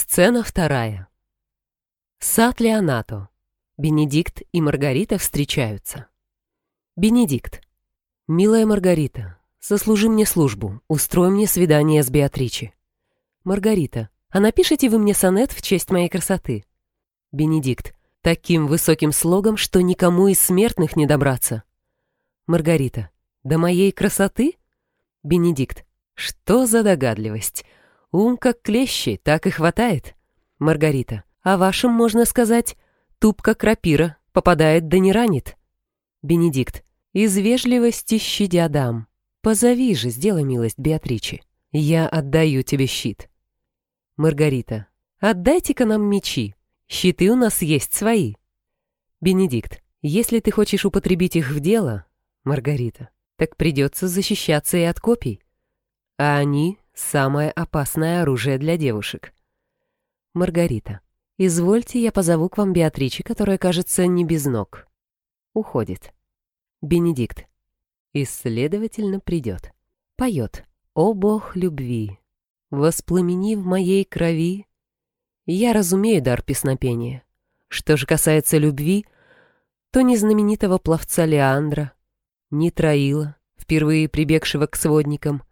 Сцена вторая. Сад Леонато. Бенедикт и Маргарита встречаются. Бенедикт. «Милая Маргарита, сослужи мне службу, устрой мне свидание с Беатричи». Маргарита. «А напишите вы мне сонет в честь моей красоты?» Бенедикт. «Таким высоким слогом, что никому из смертных не добраться». Маргарита. «До моей красоты?» Бенедикт. «Что за догадливость? Ум как клещи, так и хватает». Маргарита. «А вашим, можно сказать, туп как рапира, попадает да не ранит». Бенедикт. «Из вежливости щадя дам. Позови же, сделай милость Беатриче. Я отдаю тебе щит». Маргарита. «Отдайте-ка нам мечи. Щиты у нас есть свои». Бенедикт. «Если ты хочешь употребить их в дело, Маргарита, так придется защищаться и от копий. А они — самое опасное оружие для девушек». Маргарита. «Извольте, я позову к вам Беатриче, которая, кажется, не без ног». Уходит. Бенедикт. Исследовательно придет. Поет. «О бог любви, воспламени в моей крови». Я разумею дар песнопения. Что же касается любви, то ни знаменитого пловца Леандра, ни Троила, впервые прибегшего к сводникам,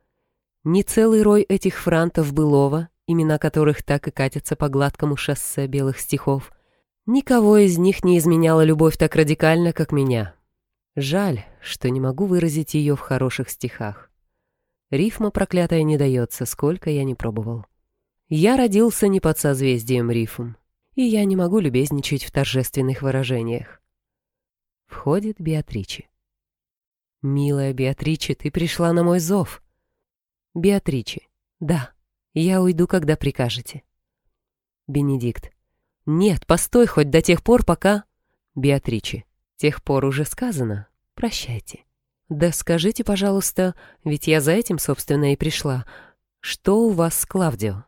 ни целый рой этих франтов былого, имена которых так и катятся по гладкому шоссе белых стихов, никого из них не изменяла любовь так радикально, как меня. Жаль, что не могу выразить ее в хороших стихах. Рифма проклятая не дается, сколько я не пробовал. Я родился не под созвездием рифм, и я не могу любезничать в торжественных выражениях. Входит Беатричи. «Милая Беатричи, ты пришла на мой зов». «Беатричи, да, я уйду, когда прикажете». Бенедикт. «Нет, постой хоть до тех пор, пока...» Беатричи. «Тех пор уже сказано. Прощайте». «Да скажите, пожалуйста, ведь я за этим, собственно, и пришла. Что у вас с Клавдио?»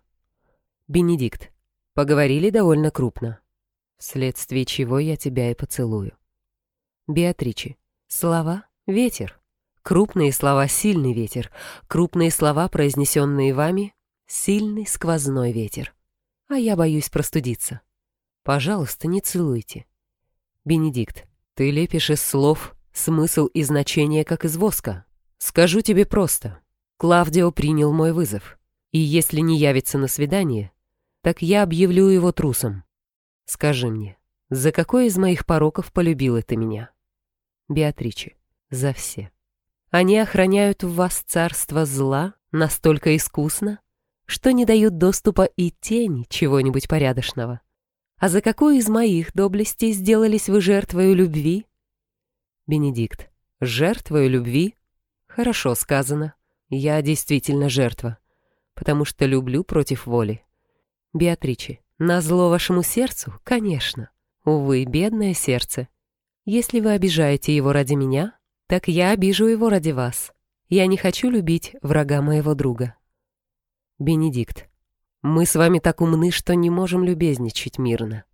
«Бенедикт, поговорили довольно крупно. Вследствие чего я тебя и поцелую». «Беатриче, слова — ветер. Крупные слова — сильный ветер. Крупные слова, произнесенные вами — сильный сквозной ветер. А я боюсь простудиться. Пожалуйста, не целуйте». «Бенедикт, ты лепишь из слов смысл и значение, как из воска. Скажу тебе просто. Клавдио принял мой вызов. И если не явится на свидание, так я объявлю его трусом. Скажи мне, за какой из моих пороков полюбила ты меня? Беатриче, за все. Они охраняют в вас царство зла настолько искусно, что не дают доступа и тени чего-нибудь порядочного. А за какую из моих доблестей сделались вы жертвою любви, Бенедикт. Жертвою любви? Хорошо сказано. Я действительно жертва. Потому что люблю против воли. Беатриче. На зло вашему сердцу? Конечно. Увы, бедное сердце. Если вы обижаете его ради меня, так я обижу его ради вас. Я не хочу любить врага моего друга. Бенедикт. Мы с вами так умны, что не можем любезничать мирно.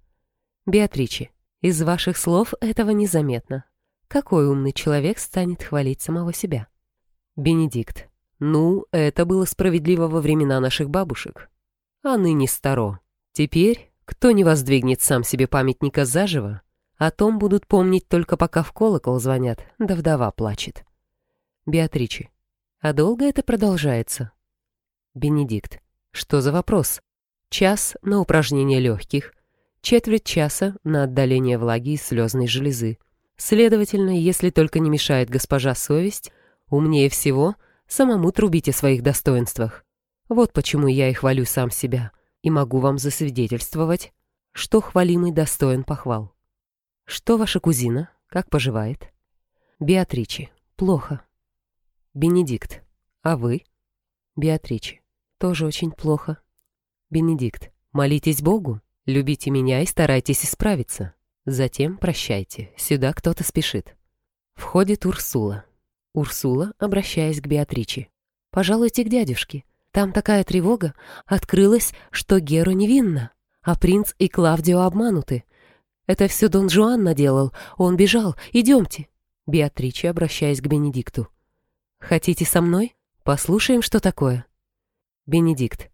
Беатриче. Из ваших слов этого незаметно. Какой умный человек станет хвалить самого себя? Бенедикт. Ну, это было справедливо во времена наших бабушек. А ныне старо. Теперь, кто не воздвигнет сам себе памятника заживо, о том будут помнить только пока в колокол звонят, да вдова плачет. Беатриче. А долго это продолжается? Бенедикт. Что за вопрос? Час на упражнение легких, четверть часа на отдаление влаги из слезной железы, Следовательно, если только не мешает госпожа совесть, умнее всего самому трубить о своих достоинствах. Вот почему я и хвалю сам себя, и могу вам засвидетельствовать, что хвалимый достоин похвал. Что ваша кузина? Как поживает? Беатриче. Плохо. Бенедикт. А вы? Беатриче. Тоже очень плохо. Бенедикт. Молитесь Богу, любите меня и старайтесь исправиться. Затем прощайте, сюда кто-то спешит. Входит Урсула. Урсула, обращаясь к Беатриче. «Пожалуйте к дядюшке. Там такая тревога. Открылось, что Гера невинна, а принц и Клавдио обмануты. Это все Дон Жуан наделал. Он бежал. Идемте». Беатриче, обращаясь к Бенедикту. «Хотите со мной? Послушаем, что такое». Бенедикт.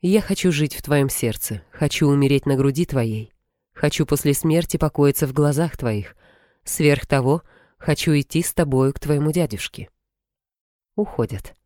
Я хочу жить в твоем сердце, хочу умереть на груди твоей, хочу после смерти покоиться в глазах твоих. Сверх того, хочу идти с тобою к твоему дядюшке. Уходят.